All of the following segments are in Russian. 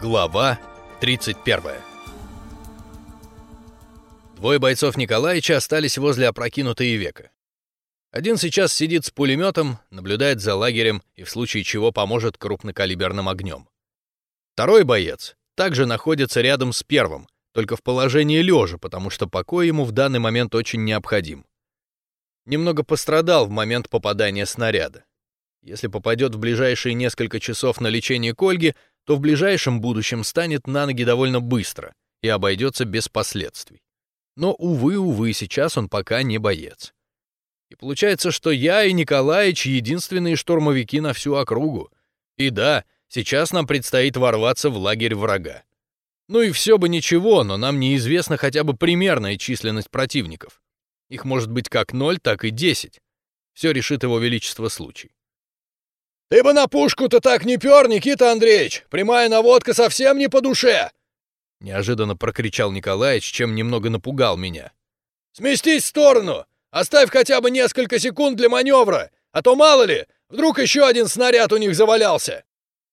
Глава 31 Двое бойцов Николаевича остались возле опрокинутой века. Один сейчас сидит с пулеметом, наблюдает за лагерем и в случае чего поможет крупнокалиберным огнем. Второй боец также находится рядом с первым, только в положении лежа, потому что покой ему в данный момент очень необходим. Немного пострадал в момент попадания снаряда. Если попадет в ближайшие несколько часов на лечение к Ольге, то в ближайшем будущем станет на ноги довольно быстро и обойдется без последствий. Но, увы, увы, сейчас он пока не боец. И получается, что я и Николаич — единственные штурмовики на всю округу. И да, сейчас нам предстоит ворваться в лагерь врага. Ну и все бы ничего, но нам неизвестна хотя бы примерная численность противников. Их может быть как ноль, так и десять. Все решит его величество случай. «Ты бы на пушку-то так не пер, Никита Андреевич! Прямая наводка совсем не по душе!» Неожиданно прокричал Николаевич, чем немного напугал меня. «Сместись в сторону! Оставь хотя бы несколько секунд для маневра, а то, мало ли, вдруг еще один снаряд у них завалялся!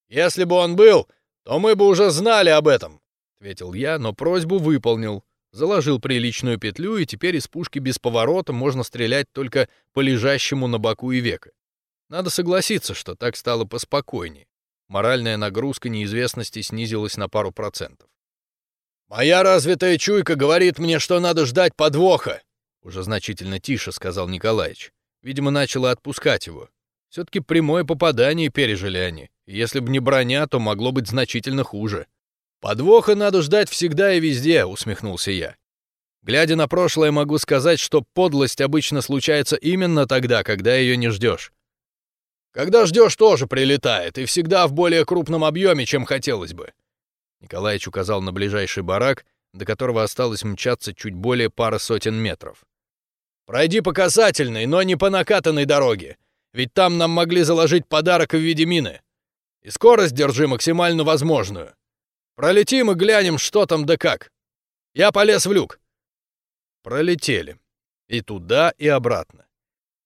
Если бы он был, то мы бы уже знали об этом!» — ответил я, но просьбу выполнил. Заложил приличную петлю, и теперь из пушки без поворота можно стрелять только по лежащему на боку и века. Надо согласиться, что так стало поспокойнее. Моральная нагрузка неизвестности снизилась на пару процентов. «Моя развитая чуйка говорит мне, что надо ждать подвоха!» Уже значительно тише сказал Николаевич. Видимо, начало отпускать его. Все-таки прямое попадание пережили они. если бы не броня, то могло быть значительно хуже. «Подвоха надо ждать всегда и везде», — усмехнулся я. Глядя на прошлое, могу сказать, что подлость обычно случается именно тогда, когда ее не ждешь. Когда ждешь, тоже прилетает, и всегда в более крупном объеме, чем хотелось бы. Николаевич указал на ближайший барак, до которого осталось мчаться чуть более пары сотен метров. «Пройди по касательной, но не по накатанной дороге, ведь там нам могли заложить подарок в виде мины. И скорость держи максимально возможную. Пролетим и глянем, что там да как. Я полез в люк». Пролетели. И туда, и обратно.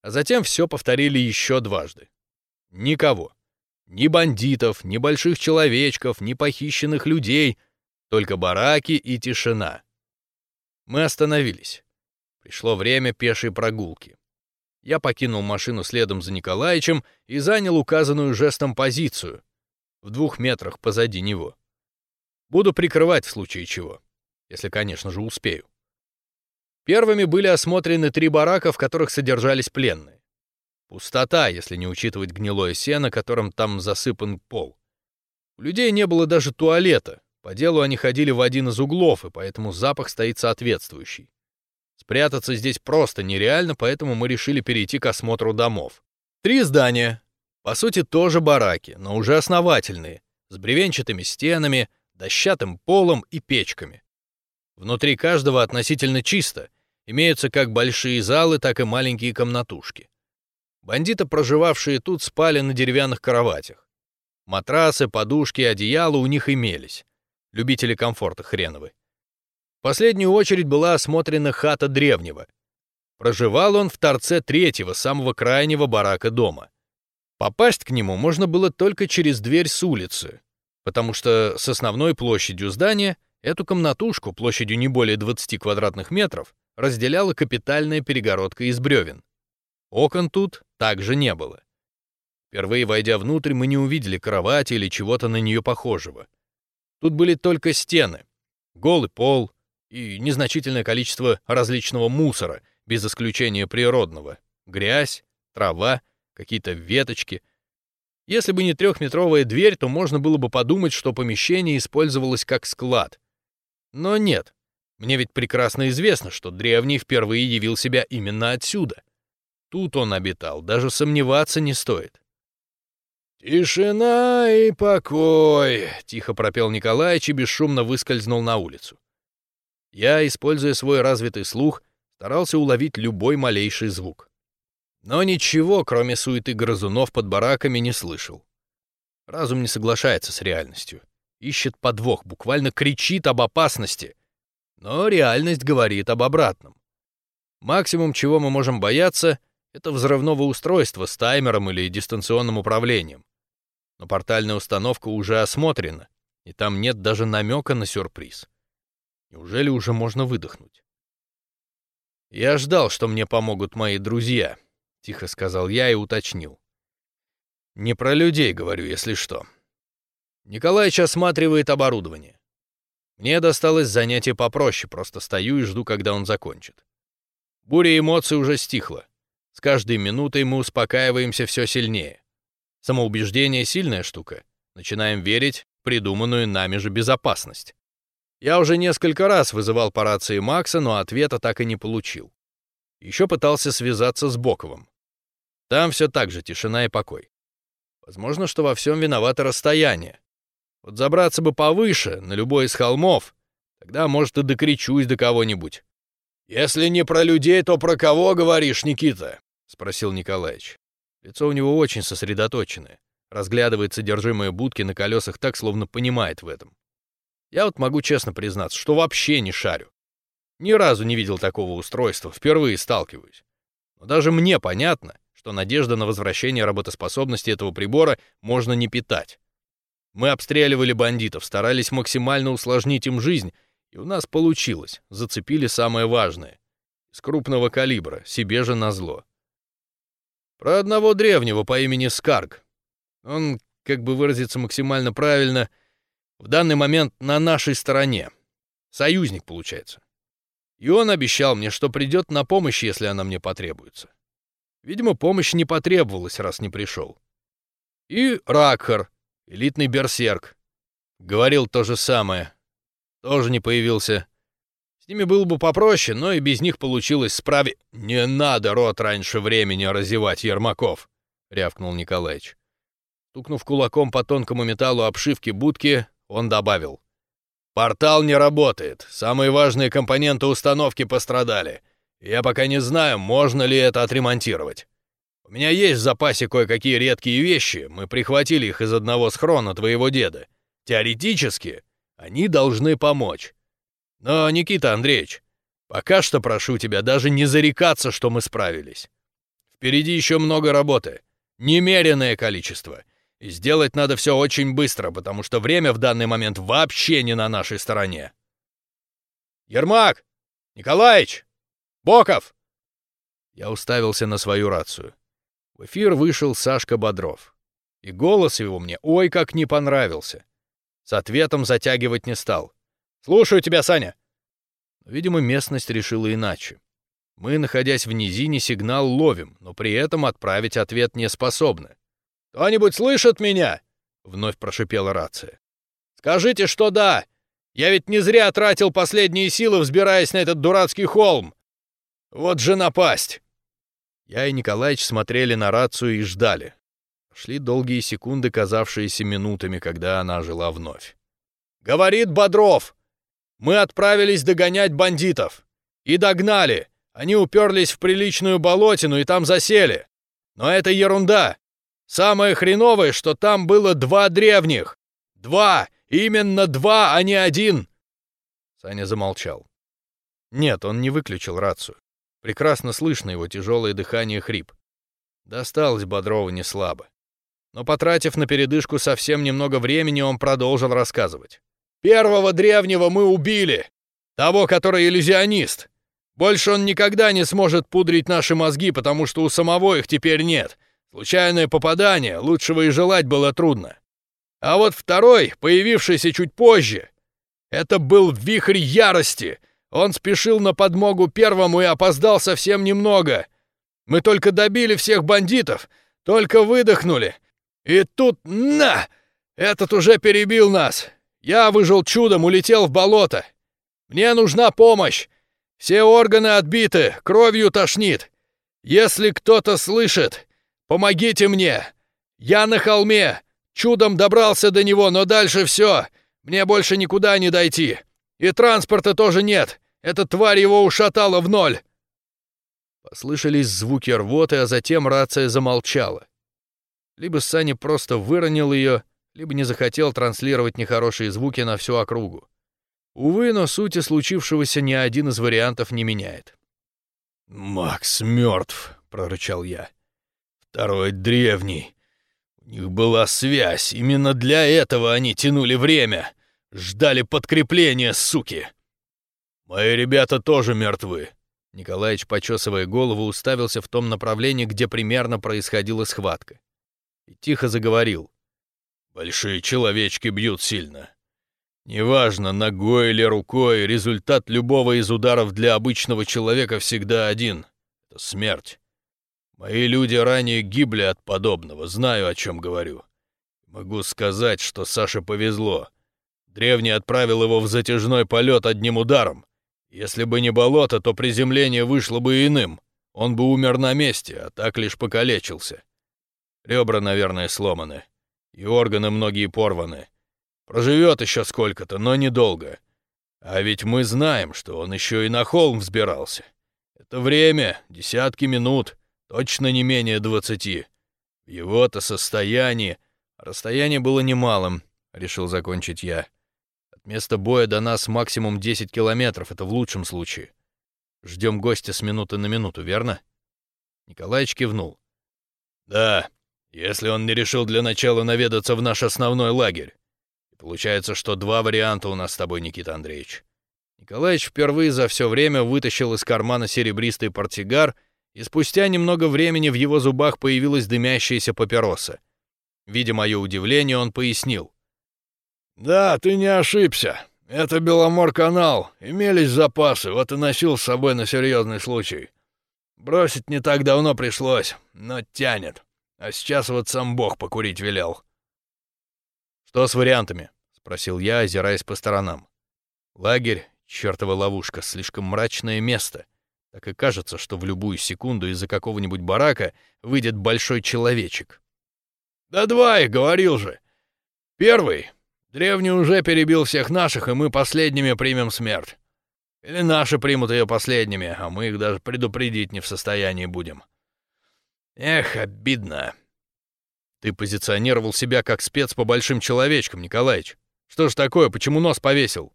А затем все повторили еще дважды. Никого. Ни бандитов, ни больших человечков, ни похищенных людей, только бараки и тишина. Мы остановились. Пришло время пешей прогулки. Я покинул машину следом за Николаевичем и занял указанную жестом позицию, в двух метрах позади него. Буду прикрывать в случае чего, если, конечно же, успею. Первыми были осмотрены три барака, в которых содержались пленные. Пустота, если не учитывать гнилое сено, которым там засыпан пол. У людей не было даже туалета. По делу они ходили в один из углов, и поэтому запах стоит соответствующий. Спрятаться здесь просто нереально, поэтому мы решили перейти к осмотру домов. Три здания. По сути, тоже бараки, но уже основательные, с бревенчатыми стенами, дощатым полом и печками. Внутри каждого относительно чисто. Имеются как большие залы, так и маленькие комнатушки. Бандиты, проживавшие тут, спали на деревянных кроватях. Матрасы, подушки, одеяла у них имелись. Любители комфорта хреновы. В последнюю очередь была осмотрена хата древнего. Проживал он в торце третьего, самого крайнего барака дома. Попасть к нему можно было только через дверь с улицы, потому что с основной площадью здания эту комнатушку площадью не более 20 квадратных метров разделяла капитальная перегородка из бревен. Окон тут также не было. Впервые войдя внутрь, мы не увидели кровати или чего-то на нее похожего. Тут были только стены, голый пол и незначительное количество различного мусора, без исключения природного. Грязь, трава, какие-то веточки. Если бы не трехметровая дверь, то можно было бы подумать, что помещение использовалось как склад. Но нет. Мне ведь прекрасно известно, что древний впервые явил себя именно отсюда. Тут он обитал, даже сомневаться не стоит. «Тишина и покой», — тихо пропел Николаевич и бесшумно выскользнул на улицу. Я, используя свой развитый слух, старался уловить любой малейший звук. Но ничего, кроме суеты грызунов под бараками, не слышал. Разум не соглашается с реальностью. Ищет подвох, буквально кричит об опасности. Но реальность говорит об обратном. Максимум, чего мы можем бояться — это взрывного устройства с таймером или дистанционным управлением. Но портальная установка уже осмотрена, и там нет даже намека на сюрприз. Неужели уже можно выдохнуть? «Я ждал, что мне помогут мои друзья», — тихо сказал я и уточнил. «Не про людей говорю, если что». Николаич осматривает оборудование. Мне досталось занятие попроще, просто стою и жду, когда он закончит. Буря эмоций уже стихла. С каждой минутой мы успокаиваемся все сильнее. Самоубеждение — сильная штука. Начинаем верить в придуманную нами же безопасность. Я уже несколько раз вызывал по рации Макса, но ответа так и не получил. Еще пытался связаться с Боковым. Там все так же тишина и покой. Возможно, что во всем виновато расстояние. Вот забраться бы повыше, на любой из холмов, тогда, может, и докричусь до кого-нибудь. «Если не про людей, то про кого говоришь, Никита?» — спросил Николаевич. Лицо у него очень сосредоточенное. Разглядывает содержимое будки на колесах так, словно понимает в этом. Я вот могу честно признаться, что вообще не шарю. Ни разу не видел такого устройства, впервые сталкиваюсь. Но даже мне понятно, что надежда на возвращение работоспособности этого прибора можно не питать. Мы обстреливали бандитов, старались максимально усложнить им жизнь, и у нас получилось, зацепили самое важное. Из крупного калибра, себе же назло. Про одного древнего по имени Скарг. Он, как бы выразиться максимально правильно, в данный момент на нашей стороне. Союзник, получается. И он обещал мне, что придет на помощь, если она мне потребуется. Видимо, помощь не потребовалась, раз не пришел. И Ракхар, элитный берсерк. Говорил то же самое. Тоже не появился. С ними было бы попроще, но и без них получилось справи... «Не надо рот раньше времени разевать, Ермаков!» — рявкнул Николаевич. Тукнув кулаком по тонкому металлу обшивки будки, он добавил. «Портал не работает. Самые важные компоненты установки пострадали. Я пока не знаю, можно ли это отремонтировать. У меня есть в запасе кое-какие редкие вещи, мы прихватили их из одного схрона твоего деда. Теоретически, они должны помочь. Но, Никита Андреевич, пока что прошу тебя даже не зарекаться, что мы справились. Впереди еще много работы, немеренное количество. И сделать надо все очень быстро, потому что время в данный момент вообще не на нашей стороне. Ермак! Николаич! Боков! Я уставился на свою рацию. В эфир вышел Сашка Бодров. И голос его мне ой как не понравился. С ответом затягивать не стал. «Слушаю тебя, Саня!» Видимо, местность решила иначе. Мы, находясь в низине, сигнал ловим, но при этом отправить ответ не способны. «Кто-нибудь слышит меня?» — вновь прошипела рация. «Скажите, что да! Я ведь не зря тратил последние силы, взбираясь на этот дурацкий холм! Вот же напасть!» Я и Николаич смотрели на рацию и ждали. Шли долгие секунды, казавшиеся минутами, когда она жила вновь. «Говорит Бодров! Мы отправились догонять бандитов. И догнали. Они уперлись в приличную болотину и там засели. Но это ерунда. Самое хреновое, что там было два древних. Два! Именно два, а не один!» Саня замолчал. Нет, он не выключил рацию. Прекрасно слышно его тяжелое дыхание хрип. Досталось Бодрову не слабо. Но потратив на передышку совсем немного времени, он продолжил рассказывать. «Первого древнего мы убили! Того, который иллюзионист! Больше он никогда не сможет пудрить наши мозги, потому что у самого их теперь нет. Случайное попадание, лучшего и желать было трудно. А вот второй, появившийся чуть позже, это был вихрь ярости — он спешил на подмогу первому и опоздал совсем немного. Мы только добили всех бандитов, только выдохнули. И тут на! Этот уже перебил нас. Я выжил чудом, улетел в болото. Мне нужна помощь. Все органы отбиты, кровью тошнит. Если кто-то слышит, помогите мне. Я на холме. Чудом добрался до него, но дальше все. Мне больше никуда не дойти. И транспорта тоже нет. Эта тварь его ушатала в ноль!» Послышались звуки рвоты, а затем рация замолчала. Либо Саня просто выронил ее, либо не захотел транслировать нехорошие звуки на всю округу. Увы, но сути случившегося ни один из вариантов не меняет. «Макс мертв», — прорычал я. «Второй древний. У них была связь, именно для этого они тянули время. Ждали подкрепления, суки. Мои ребята тоже мертвы. Николаевич, почесывая голову, уставился в том направлении, где примерно происходила схватка. И тихо заговорил. «Большие человечки бьют сильно. Неважно, ногой или рукой, результат любого из ударов для обычного человека всегда один — это смерть. Мои люди ранее гибли от подобного, знаю, о чем говорю. Могу сказать, что Саше повезло. Древний отправил его в затяжной полет одним ударом. Если бы не болото, то приземление вышло бы иным. Он бы умер на месте, а так лишь покалечился. Ребра, наверное, сломаны. И органы многие порваны. Проживет еще сколько-то, но недолго. А ведь мы знаем, что он еще и на холм взбирался. Это время, десятки минут, точно не менее двадцати. В его-то состоянии... Расстояние было немалым, — решил закончить я. От места боя до нас максимум 10 километров, это в лучшем случае. Ждем гостя с минуты на минуту, верно? Николаевич кивнул. Да, если он не решил для начала наведаться в наш основной лагерь. Получается, что два варианта у нас с тобой, Никита Андреевич. Николаевич впервые за все время вытащил из кармана серебристый портсигар, и спустя немного времени в его зубах появилась дымящаяся папироса. Видя мое удивление, он пояснил. «Да, ты не ошибся. Это Беломор-канал. Имелись запасы, вот и носил с собой на серьезный случай. Бросить не так давно пришлось, но тянет. А сейчас вот сам Бог покурить велел». «Что с вариантами?» — спросил я, озираясь по сторонам. «Лагерь — чертова ловушка, слишком мрачное место. Так и кажется, что в любую секунду из-за какого-нибудь барака выйдет большой человечек». «Да два их, говорил же. Первый. Древний уже перебил всех наших, и мы последними примем смерть. Или наши примут ее последними, а мы их даже предупредить не в состоянии будем. Эх, обидно». Ты позиционировал себя как спец по большим человечкам, Николаич. Что ж такое, почему нос повесил?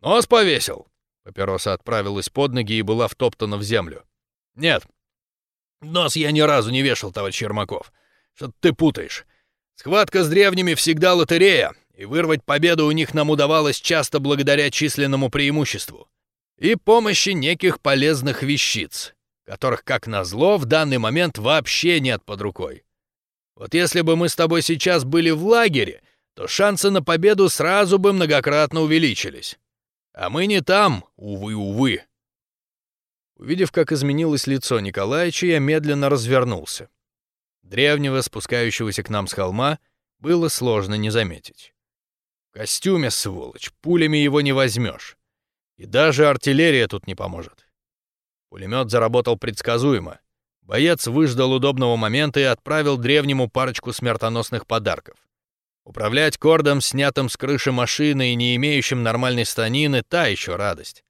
Нос повесил. Папироса отправилась под ноги и была втоптана в землю. Нет. Нос я ни разу не вешал, товарищ Ермаков. Что ты путаешь. Схватка с древними всегда лотерея, и вырвать победу у них нам удавалось часто благодаря численному преимуществу и помощи неких полезных вещиц, которых, как назло, в данный момент вообще нет под рукой. Вот если бы мы с тобой сейчас были в лагере, то шансы на победу сразу бы многократно увеличились. А мы не там, увы, увы. Увидев, как изменилось лицо Николаевича, я медленно развернулся. Древнего, спускающегося к нам с холма, было сложно не заметить. В костюме, сволочь, пулями его не возьмешь. И даже артиллерия тут не поможет. Пулемет заработал предсказуемо. Боец выждал удобного момента и отправил древнему парочку смертоносных подарков. Управлять кордом, снятым с крыши машины и не имеющим нормальной станины, та еще радость.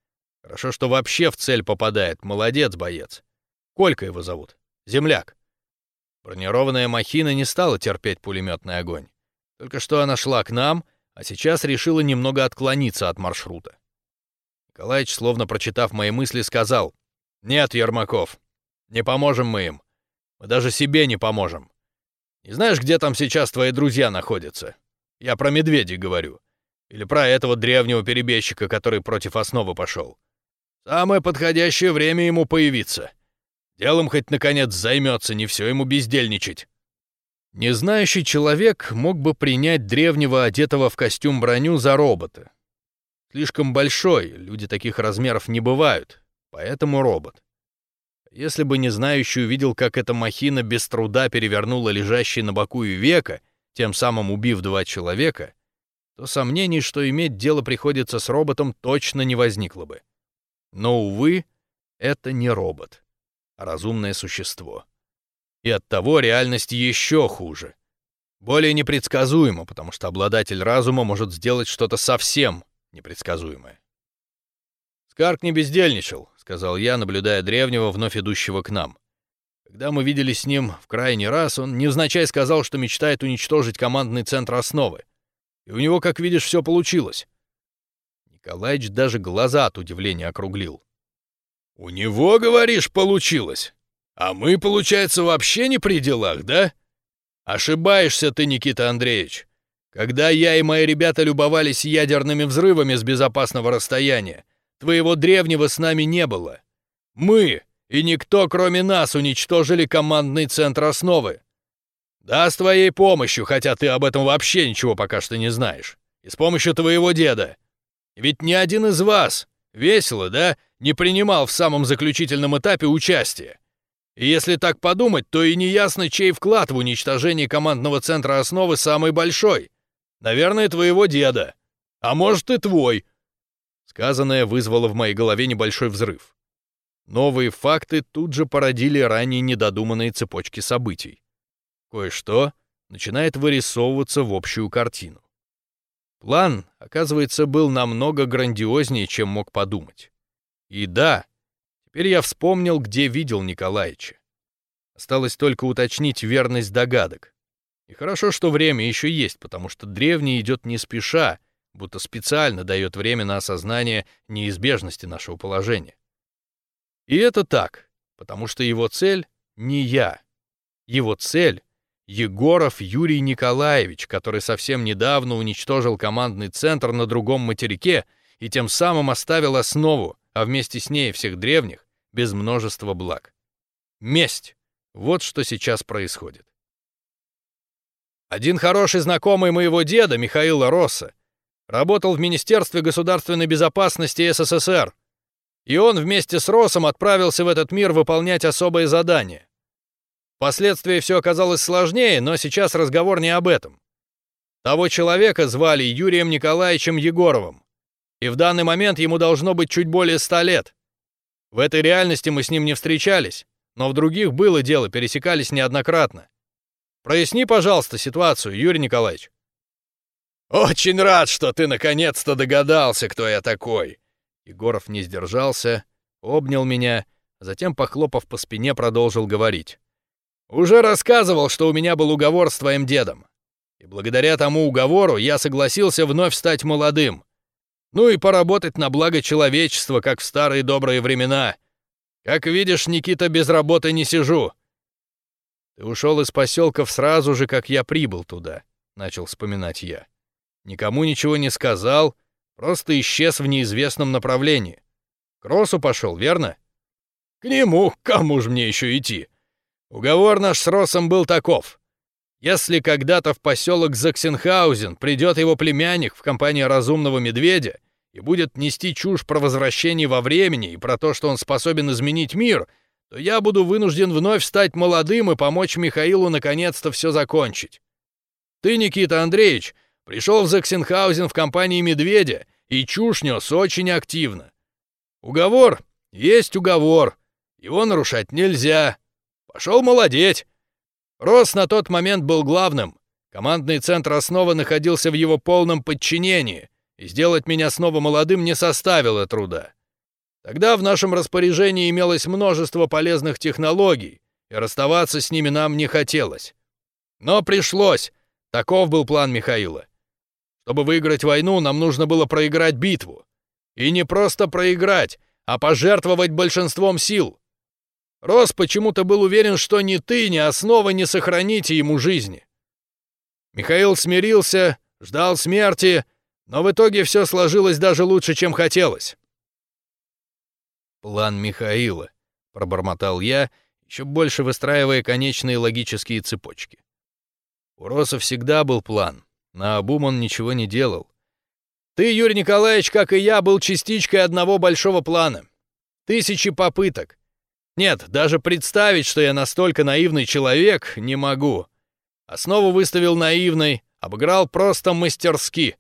Хорошо, что вообще в цель попадает. Молодец, боец. Колька его зовут. Земляк. Бронированная махина не стала терпеть пулеметный огонь. Только что она шла к нам, а сейчас решила немного отклониться от маршрута. Николаевич, словно прочитав мои мысли, сказал, «Нет, Ермаков, не поможем мы им. Мы даже себе не поможем. Не знаешь, где там сейчас твои друзья находятся? Я про медведей говорю. Или про этого древнего перебежчика, который против основы пошел. Самое подходящее время ему появиться. Делом хоть наконец займется, не все ему бездельничать. Незнающий человек мог бы принять древнего, одетого в костюм броню, за робота. Слишком большой, люди таких размеров не бывают, поэтому робот. Если бы не знающий увидел, как эта махина без труда перевернула лежащий на боку и века, тем самым убив два человека, то сомнений, что иметь дело приходится с роботом, точно не возникло бы. Но, увы, это не робот, а разумное существо. И оттого реальность еще хуже. Более непредсказуемо, потому что обладатель разума может сделать что-то совсем непредсказуемое. Скарк не бездельничал, сказал я, наблюдая древнего, вновь идущего к нам. Когда мы виделись с ним в крайний раз, он невзначай сказал, что мечтает уничтожить командный центр основы. И у него, как видишь, все получилось. Николаевич даже глаза от удивления округлил. «У него, говоришь, получилось? А мы, получается, вообще не при делах, да? Ошибаешься ты, Никита Андреевич. Когда я и мои ребята любовались ядерными взрывами с безопасного расстояния, твоего древнего с нами не было. Мы и никто, кроме нас, уничтожили командный центр основы. Да, с твоей помощью, хотя ты об этом вообще ничего пока что не знаешь. И с помощью твоего деда. Ведь ни один из вас, весело, да, не принимал в самом заключительном этапе участия. И если так подумать, то и неясно, чей вклад в уничтожение командного центра основы самый большой. Наверное, твоего деда. А может и твой. Сказанное вызвало в моей голове небольшой взрыв. Новые факты тут же породили ранее недодуманные цепочки событий. Кое-что начинает вырисовываться в общую картину. План, оказывается, был намного грандиознее, чем мог подумать. И да, теперь я вспомнил, где видел Николаевича. Осталось только уточнить верность догадок. И хорошо, что время еще есть, потому что древний идет не спеша, будто специально дает время на осознание неизбежности нашего положения. И это так, потому что его цель — не я. Его цель — Егоров Юрий Николаевич, который совсем недавно уничтожил командный центр на другом материке и тем самым оставил основу, а вместе с ней всех древних, без множества благ. Месть — вот что сейчас происходит. Один хороший знакомый моего деда, Михаила Росса, работал в Министерстве государственной безопасности СССР, и он вместе с Россом отправился в этот мир выполнять особые задания. Впоследствии все оказалось сложнее, но сейчас разговор не об этом. Того человека звали Юрием Николаевичем Егоровым, и в данный момент ему должно быть чуть более ста лет. В этой реальности мы с ним не встречались, но в других было дело, пересекались неоднократно. Проясни, пожалуйста, ситуацию, Юрий Николаевич. Очень рад, что ты наконец-то догадался, кто я такой. Егоров не сдержался, обнял меня, затем, похлопав по спине, продолжил говорить. Уже рассказывал, что у меня был уговор с твоим дедом. И благодаря тому уговору я согласился вновь стать молодым. Ну и поработать на благо человечества, как в старые добрые времена. Как видишь, Никита, без работы не сижу. «Ты ушел из поселков сразу же, как я прибыл туда», — начал вспоминать я. «Никому ничего не сказал, просто исчез в неизвестном направлении. К Росу пошел, верно?» «К нему, кому же мне еще идти? Уговор наш с Росом был таков. Если когда-то в поселок Заксенхаузен придет его племянник в компании разумного медведя и будет нести чушь про возвращение во времени и про то, что он способен изменить мир, то я буду вынужден вновь стать молодым и помочь Михаилу наконец-то все закончить. Ты, Никита Андреевич, пришел в Заксенхаузен в компании Медведя и чушь нес очень активно. Уговор есть уговор, его нарушать нельзя. Пошел молодеть. Рос на тот момент был главным. Командный центр основы находился в его полном подчинении, и сделать меня снова молодым не составило труда. Тогда в нашем распоряжении имелось множество полезных технологий, и расставаться с ними нам не хотелось. Но пришлось. Таков был план Михаила. Чтобы выиграть войну, нам нужно было проиграть битву. И не просто проиграть, а пожертвовать большинством сил. Рос почему-то был уверен, что ни ты, ни основа не сохраните ему жизни. Михаил смирился, ждал смерти, но в итоге все сложилось даже лучше, чем хотелось. «План Михаила», — пробормотал я, еще больше выстраивая конечные логические цепочки. У Роса всегда был план, на обум он ничего не делал. «Ты, Юрий Николаевич, как и я, был частичкой одного большого плана. Тысячи попыток. Нет, даже представить, что я настолько наивный человек, не могу. Основу выставил наивной, обыграл просто мастерски.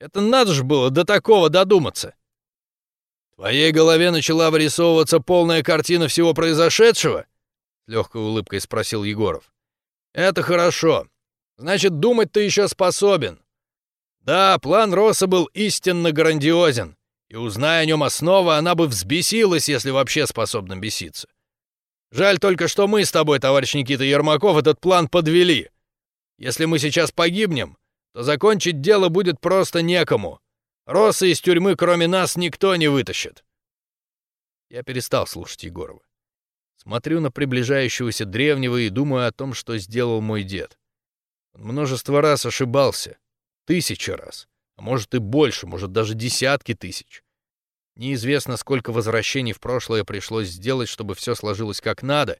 Это надо же было до такого додуматься твоей голове начала вырисовываться полная картина всего произошедшего?» — с легкой улыбкой спросил Егоров. «Это хорошо. Значит, думать ты еще способен. Да, план Росса был истинно грандиозен, и, узная о нем основа, она бы взбесилась, если вообще способна беситься. Жаль только, что мы с тобой, товарищ Никита Ермаков, этот план подвели. Если мы сейчас погибнем, то закончить дело будет просто некому. Роса из тюрьмы, кроме нас, никто не вытащит. Я перестал слушать Егорова. Смотрю на приближающегося древнего и думаю о том, что сделал мой дед. Множество раз ошибался. Тысячи раз. А может и больше, может даже десятки тысяч. Неизвестно, сколько возвращений в прошлое пришлось сделать, чтобы все сложилось как надо,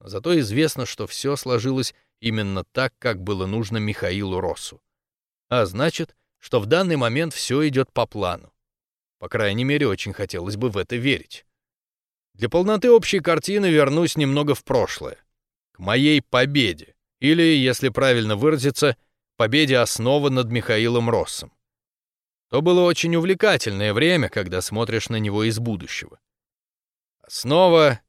но зато известно, что все сложилось именно так, как было нужно Михаилу Россу. А значит, что в данный момент все идет по плану. По крайней мере, очень хотелось бы в это верить. Для полноты общей картины вернусь немного в прошлое. К моей победе. Или, если правильно выразиться, победе основы над Михаилом Россом. То было очень увлекательное время, когда смотришь на него из будущего. Основа,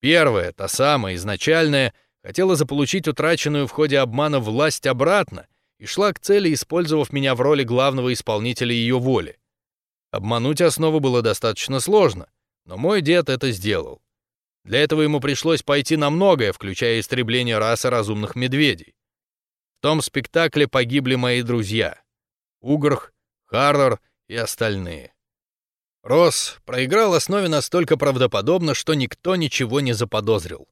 первая, та самая, изначальная, хотела заполучить утраченную в ходе обмана власть обратно и шла к цели, использовав меня в роли главного исполнителя ее воли. Обмануть основу было достаточно сложно, но мой дед это сделал. Для этого ему пришлось пойти на многое, включая истребление расы разумных медведей. В том спектакле погибли мои друзья. Угрх, Харрор и остальные. Росс проиграл основе настолько правдоподобно, что никто ничего не заподозрил.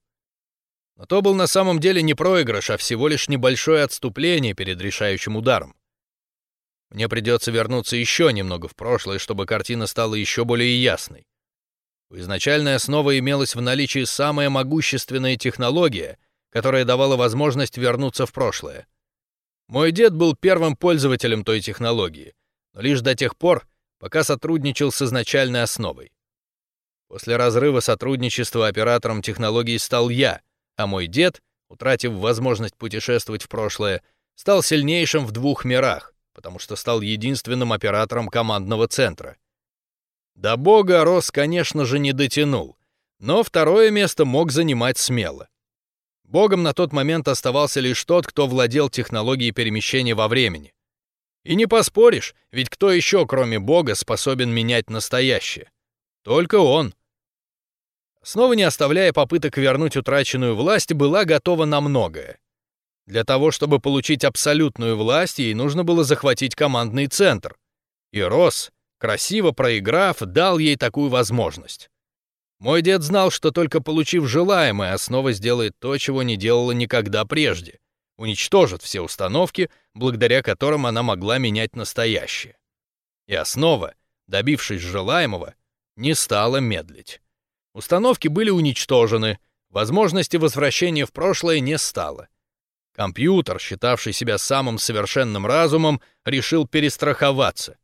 Но то был на самом деле не проигрыш, а всего лишь небольшое отступление перед решающим ударом. Мне придется вернуться еще немного в прошлое, чтобы картина стала еще более ясной. У изначальной основы имелась в наличии самая могущественная технология, которая давала возможность вернуться в прошлое. Мой дед был первым пользователем той технологии, но лишь до тех пор, пока сотрудничал с изначальной основой. После разрыва сотрудничества оператором технологии стал я, а мой дед, утратив возможность путешествовать в прошлое, стал сильнейшим в двух мирах, потому что стал единственным оператором командного центра. До бога Рос, конечно же, не дотянул, но второе место мог занимать смело. Богом на тот момент оставался лишь тот, кто владел технологией перемещения во времени. И не поспоришь, ведь кто еще, кроме Бога, способен менять настоящее? Только он. Снова не оставляя попыток вернуть утраченную власть, была готова на многое. Для того, чтобы получить абсолютную власть, ей нужно было захватить командный центр. И Рос, красиво проиграв, дал ей такую возможность. Мой дед знал, что только получив желаемое, основа сделает то, чего не делала никогда прежде уничтожит все установки, благодаря которым она могла менять настоящее. И основа, добившись желаемого, не стала медлить. Установки были уничтожены, возможности возвращения в прошлое не стало. Компьютер, считавший себя самым совершенным разумом, решил перестраховаться.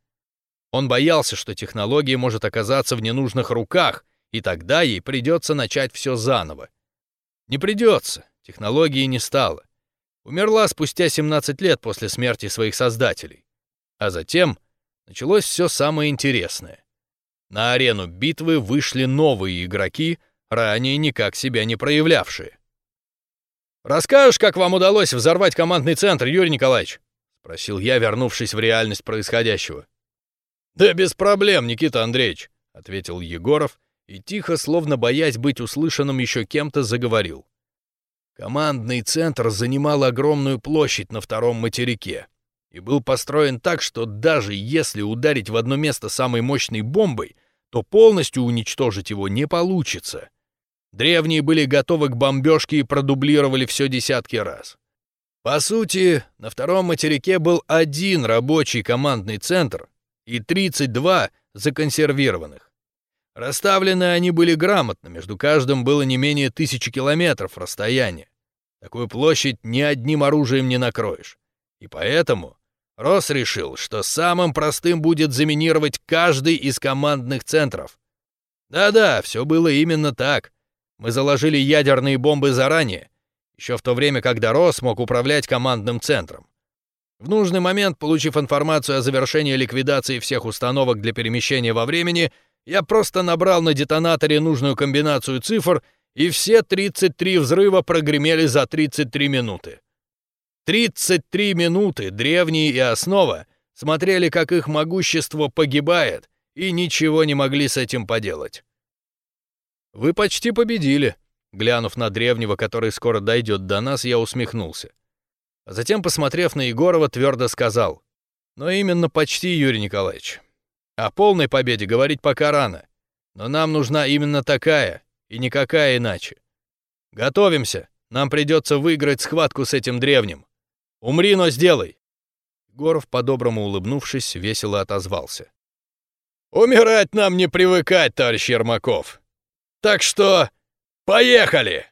Он боялся, что технология может оказаться в ненужных руках, и тогда ей придется начать все заново. Не придется, технологии не стало умерла спустя 17 лет после смерти своих создателей. А затем началось все самое интересное. На арену битвы вышли новые игроки, ранее никак себя не проявлявшие. «Расскажешь, как вам удалось взорвать командный центр, Юрий Николаевич?» — спросил я, вернувшись в реальность происходящего. «Да без проблем, Никита Андреевич», — ответил Егоров и тихо, словно боясь быть услышанным еще кем-то, заговорил. Командный центр занимал огромную площадь на втором материке и был построен так, что даже если ударить в одно место самой мощной бомбой, то полностью уничтожить его не получится. Древние были готовы к бомбежке и продублировали все десятки раз. По сути, на втором материке был один рабочий командный центр и 32 законсервированных. Расставлены они были грамотно, между каждым было не менее тысячи километров расстояния. Такую площадь ни одним оружием не накроешь. И поэтому Росс решил, что самым простым будет заминировать каждый из командных центров. Да-да, все было именно так. Мы заложили ядерные бомбы заранее, еще в то время, когда Росс мог управлять командным центром. В нужный момент, получив информацию о завершении ликвидации всех установок для перемещения во времени, я просто набрал на детонаторе нужную комбинацию цифр и все 33 взрыва прогремели за 33 минуты. 33 минуты древние и основа смотрели, как их могущество погибает, и ничего не могли с этим поделать. «Вы почти победили», — глянув на древнего, который скоро дойдет до нас, я усмехнулся. Затем, посмотрев на Егорова, твердо сказал, «Но именно почти, Юрий Николаевич. О полной победе говорить пока рано, но нам нужна именно такая, и никакая иначе. Готовимся. Нам придется выиграть схватку с этим древним. Умри, но сделай. Горов, по-доброму улыбнувшись, весело отозвался. «Умирать нам не привыкать, товарищ Ермаков. Так что поехали!»